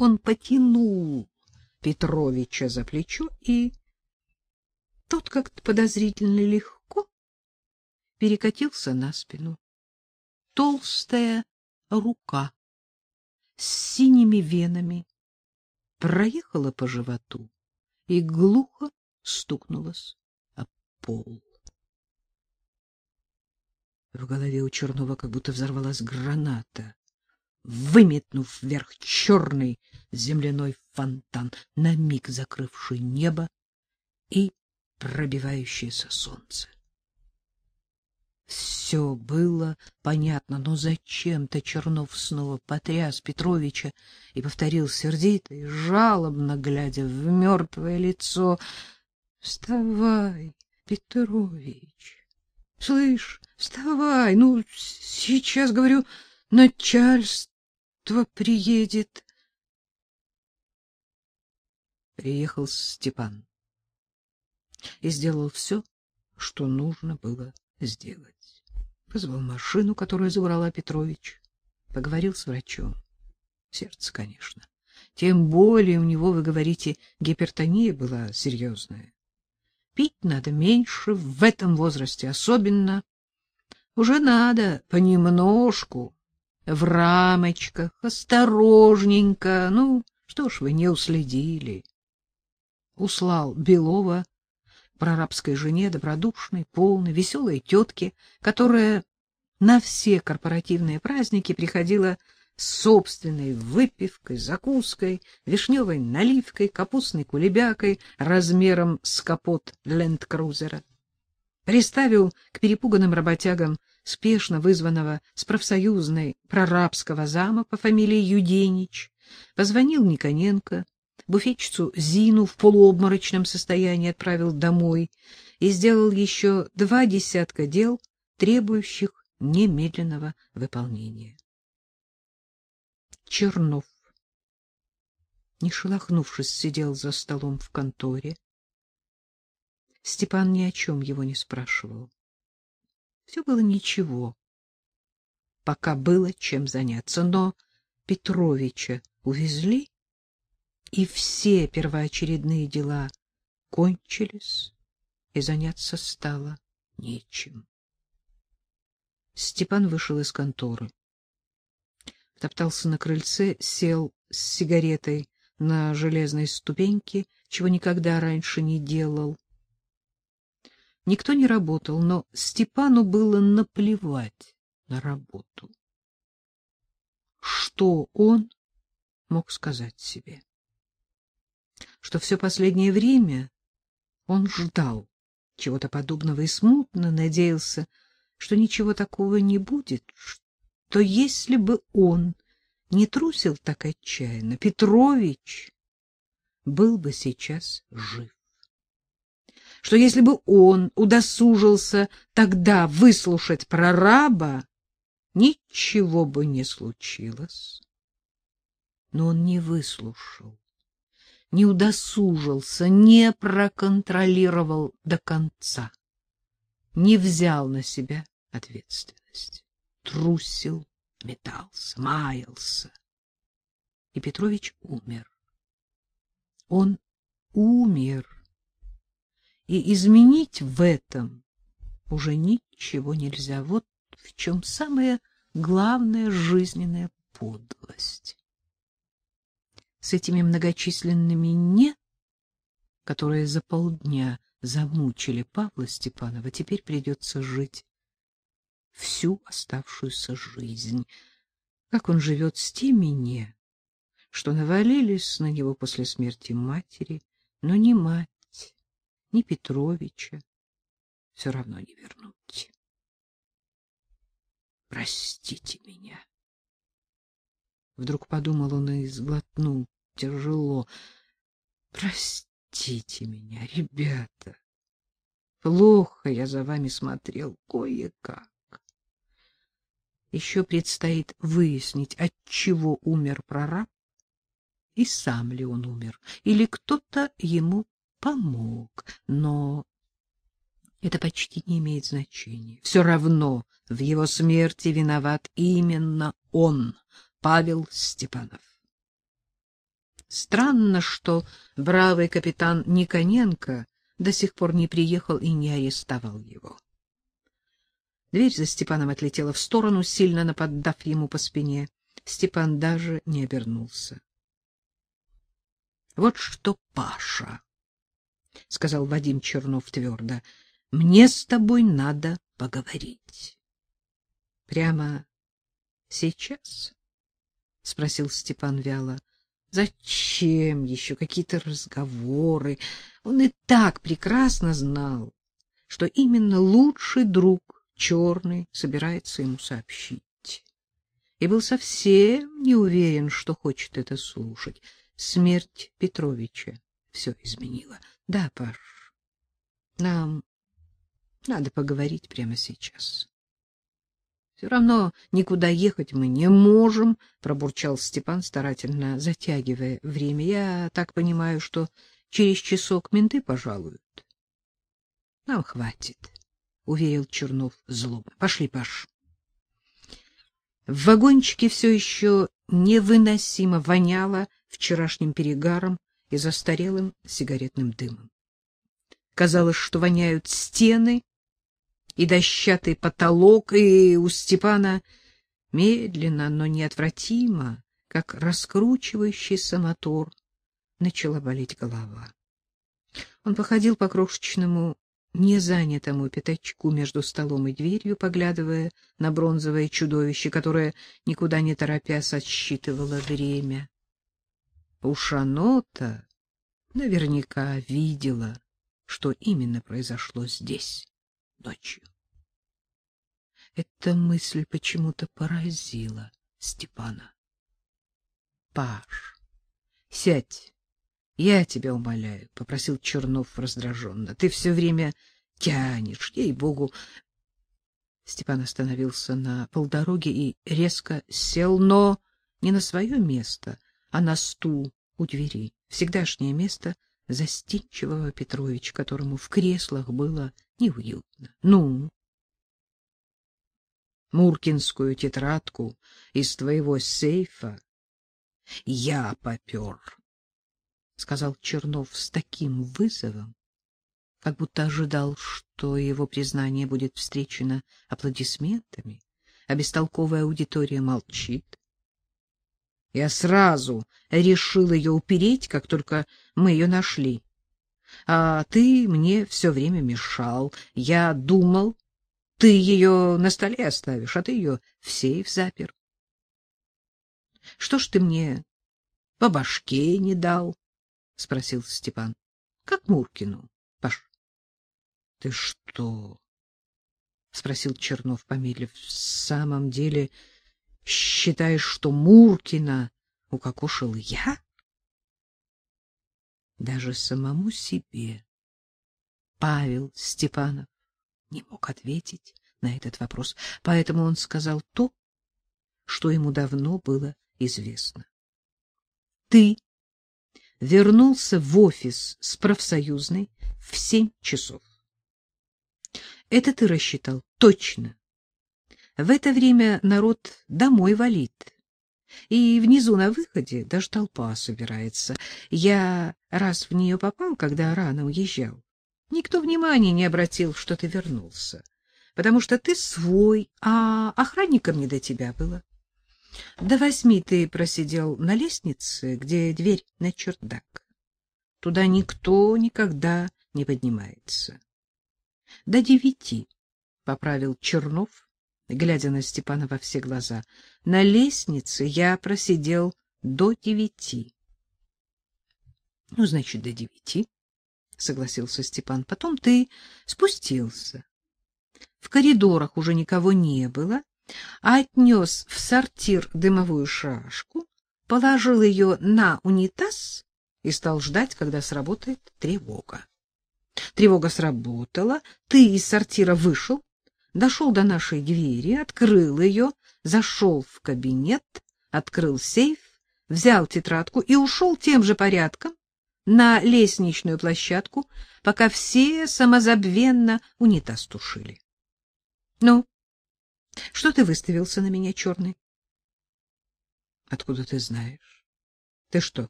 он потянул Петровича за плечо, и тот как-то подозрительно легко перекатился на спину. Толстая рука с синими венами проехала по животу и глухо стукнулась об пол. В голове у Чернова как будто взорвалась граната, выметнув вверх черный земляной фонтан, на миг закрывший небо и пробивающееся солнце. Все было понятно, но зачем-то Чернов снова потряс Петровича и повторил сердито и жалобно, глядя в мертвое лицо. — Вставай, Петрович! Слышь, вставай! Ну, сейчас, говорю, начальство приедет. Приехал Степан и сделал все, что нужно было сделать. Позвал машину, которую забрала Петрович. Поговорил с врачом. Сердце, конечно. Тем более у него, вы говорите, гипертония была серьезная. Пить надо меньше в этом возрасте, особенно. Уже надо понемножку, в рамочках, осторожненько. Ну, что ж вы не уследили? Услал Белова прорабской жене, добродушной, полной, веселой тетке, которая на все корпоративные праздники приходила с собственной выпивкой, закуской, вишневой наливкой, капустной кулебякой размером с капот ленд-крузера. Приставил к перепуганным работягам спешно вызванного с профсоюзной прорабского зама по фамилии Юденич, позвонил Никоненко, буфетчицу Зину в полуобморочном состоянии отправил домой и сделал еще два десятка дел, требующих немедленного выполнения. Чернов, не шелохнувшись, сидел за столом в конторе. Степан ни о чем его не спрашивал. Все было ничего, пока было чем заняться, но Петровича увезли, и все первоочередные дела кончились, и заняться стало нечем. Степан вышел из конторы. Топтался на крыльце, сел с сигаретой на железной ступеньке, чего никогда раньше не делал. Никто не работал, но Степану было наплевать на работу. Что он мог сказать себе? что все последнее время он ждал чего-то подобного и смутно надеялся, что ничего такого не будет, что если бы он не трусил так отчаянно, Петрович был бы сейчас жив. Что если бы он удосужился тогда выслушать прораба, ничего бы не случилось. Но он не выслушал не удосужился, не проконтролировал до конца, не взял на себя ответственность, трусил, метался, маялся. И Петрович умер. Он умер. И изменить в этом уже ничего нельзя. Вот в чем самая главная жизненная подлость с этими многочисленными «не», которые за полдня замучили Павла Степанова, теперь придется жить всю оставшуюся жизнь. Как он живет с теми «не», что навалились на него после смерти матери, но ни мать, ни Петровича все равно не вернуть. Простите меня. Вдруг подумал он и сглотнул тяжело. Простите меня, ребята. Плохо я за вами смотрел кое-как. Еще предстоит выяснить, от чего умер прораб, и сам ли он умер, или кто-то ему помог. Но это почти не имеет значения. Все равно в его смерти виноват именно он, Павел Степанов. Странно, что бравый капитан Никоненко до сих пор не приехал и не арестовал его. Дверь за Степаном отлетела в сторону, сильно наподдав ему по спине. Степан даже не обернулся. — Вот что, Паша, — сказал Вадим Чернов твердо, — мне с тобой надо поговорить. — Прямо сейчас? — спросил Степан вяло. — Зачем еще какие-то разговоры? Он и так прекрасно знал, что именно лучший друг черный собирается ему сообщить. И был совсем не уверен, что хочет это слушать. Смерть Петровича все изменила. Да, Паш, нам надо поговорить прямо сейчас. Все равно никуда ехать мы не можем, пробурчал Степан, старательно затягивая время. Я так понимаю, что через часок менты пожалуют. Нам хватит уверил Чернов злобно. Пошли, Паш. В вагончике все еще невыносимо воняло вчерашним перегаром и застарелым сигаретным дымом. Казалось, что воняют стены и дощатый потолок, и у Степана медленно, но неотвратимо, как раскручивающийся мотор, начала болеть голова. Он походил по крошечному незанятому пятачку между столом и дверью, поглядывая на бронзовое чудовище, которое, никуда не торопясь, отсчитывало время. Уж оно-то наверняка видела, что именно произошло здесь ночью. Эта мысль почему-то поразила Степана. — Паш, сядь я тебя умоляю, попросил Чернов раздраженно. Ты все время тянешь, ей-богу. Степан остановился на полдороге и резко сел, но не на свое место, а на стул у двери. Всегдашнее место застенчивого Петровича, которому в креслах было неуютно. Ну, Муркинскую тетрадку из твоего сейфа я попер сказал Чернов с таким вызовом, как будто ожидал, что его признание будет встречено аплодисментами, а бестолковая аудитория молчит. Я сразу решил ее упереть, как только мы ее нашли. А ты мне все время мешал. Я думал, ты ее на столе оставишь, а ты ее в сейф запер. Что ж ты мне по башке не дал? — спросил Степан. — Как Муркину, Паш. — Ты что? — спросил Чернов, помедлив. — В самом деле считаешь, что Муркина укокошил я? Даже самому себе Павел Степанов не мог ответить на этот вопрос, поэтому он сказал то, что ему давно было известно. — Ты вернулся в офис с профсоюзной в семь часов. Это ты рассчитал точно. В это время народ домой валит. И внизу на выходе даже толпа собирается. Я раз в нее попал, когда рано уезжал. Никто внимания не обратил, что ты вернулся, потому что ты свой, а охранникам не до тебя было. До восьми ты просидел на лестнице, где дверь на чердак. Туда никто никогда не поднимается. До девяти, — поправил Чернов, глядя на Степана во все глаза. На лестнице я просидел до девяти. — Ну, значит, до девяти, — согласился Степан. — Потом ты спустился. В коридорах уже никого не было, отнес в сортир дымовую шашку, положил ее на унитаз и стал ждать, когда сработает тревога. Тревога сработала, ты из сортира вышел, дошел до нашей двери, открыл ее, зашел в кабинет, открыл сейф, взял тетрадку и ушел тем же порядком на лестничную площадку, пока все самозабвенно унитаз тушили. — Ну, что ты выставился на меня черный? Откуда ты знаешь? Ты что,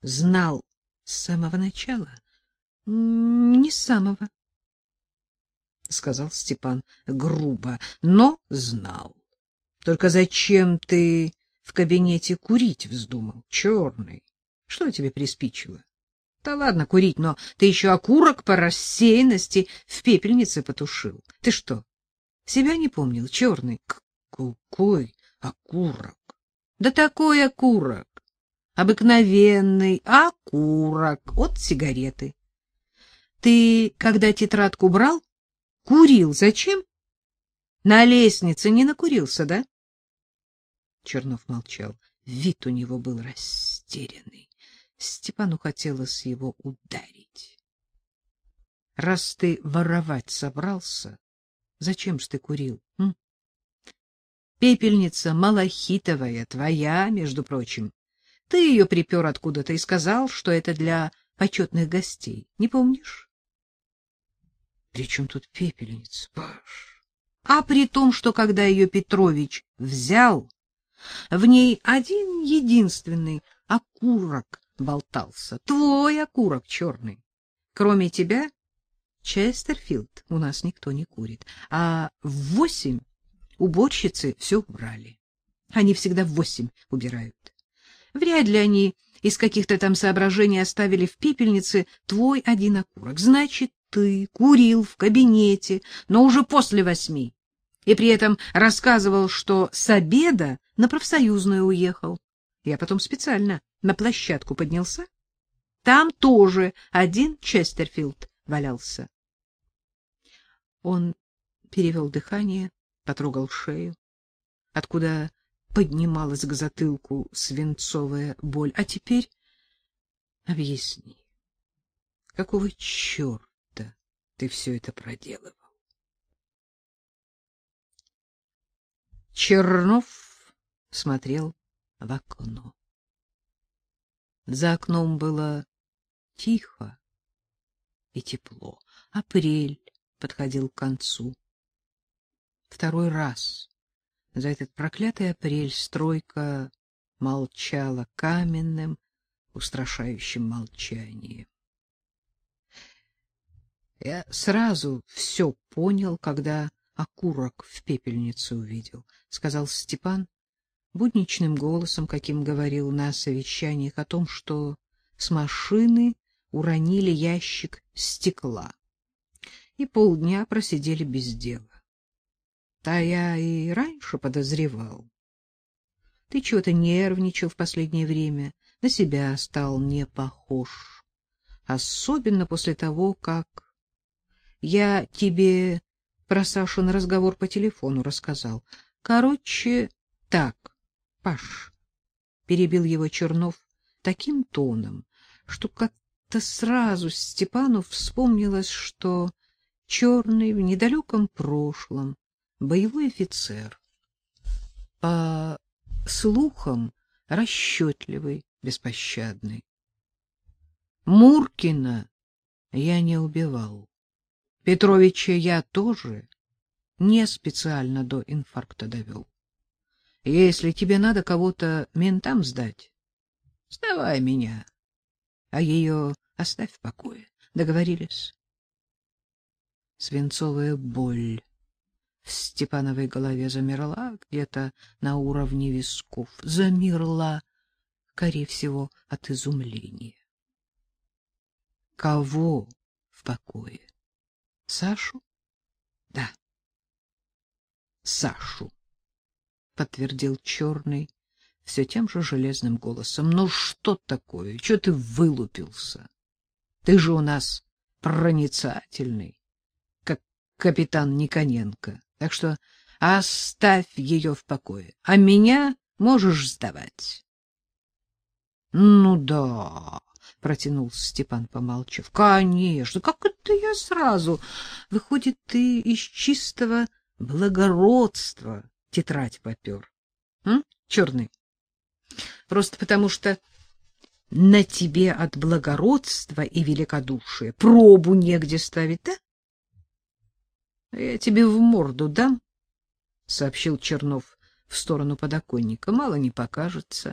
знал с самого начала? — Не с самого, — сказал Степан грубо, — но знал. Только зачем ты в кабинете курить вздумал, черный? Что тебе приспичило? Да ладно курить, но ты еще окурок по рассеянности в пепельнице потушил. Ты что, себя не помнил, черный? Какой окурок? Да такой окурок. Обыкновенный окурок от сигареты. Ты, когда тетрадку брал, курил. Зачем? На лестнице не накурился, да? Чернов молчал. Вид у него был растерянный. Степану хотелось его ударить. — Раз ты воровать собрался, зачем ж ты курил? М? Пепельница малахитовая, твоя, между прочим. Ты ее припер откуда-то и сказал, что это для почетных гостей. Не помнишь? — При чем тут пепельница, Паш? А при том, что когда ее Петрович взял, в ней один единственный окурок болтался. Твой окурок черный. Кроме тебя, Честерфилд, у нас никто не курит. А в восемь уборщицы все убрали. Они всегда в восемь убирают. Вряд ли они из каких-то там соображений оставили в пепельнице твой один окурок. Значит, ты курил в кабинете, но уже после восьми. И при этом рассказывал, что с обеда на профсоюзную уехал. Я потом специально на площадку поднялся. Там тоже один Честерфилд валялся. Он перевел дыхание, потрогал шею, откуда поднималась к затылку свинцовая боль. А теперь объясни, какого черта ты все это проделывал? Чернов смотрел в окно. За окном было тихо и тепло. Апрель подходил к концу. Второй раз за этот проклятый апрель стройка молчала каменным, устрашающим молчанием. Я сразу все понял, когда окурок в пепельнице увидел, — сказал Степан будничным голосом, каким говорил на совещаниях о том, что с машины уронили ящик стекла и полдня просидели без дела. Та я и раньше подозревал. Ты чего-то нервничал в последнее время, на себя стал не похож. Особенно после того, как я тебе про Сашин разговор по телефону рассказал. Короче, так, Паш, перебил его Чернов таким тоном, что как-то сразу Степану вспомнилось, что черный в недалеком прошлом боевой офицер, по слухам расчетливый, беспощадный. Муркина я не убивал. Петровича я тоже не специально до инфаркта довел. Если тебе надо кого-то ментам сдать, сдавай меня, а ее оставь в покое. Договорились? Свинцовая боль в Степановой голове замерла где-то на уровне висков. Замерла, скорее всего, от изумления. Кого в покое? Сашу? Да. Сашу подтвердил черный все тем же железным голосом. Ну что такое? Что ты вылупился? Ты же у нас проницательный, как капитан Никоненко. Так что оставь ее в покое, а меня можешь сдавать. Ну да, протянул Степан, помолчав. Конечно, как это я сразу? Выходит, ты из чистого благородства тетрадь попер. М? Черный. Просто потому что на тебе от благородства и великодушия пробу негде ставить, да? Я тебе в морду дам, сообщил Чернов в сторону подоконника. Мало не покажется.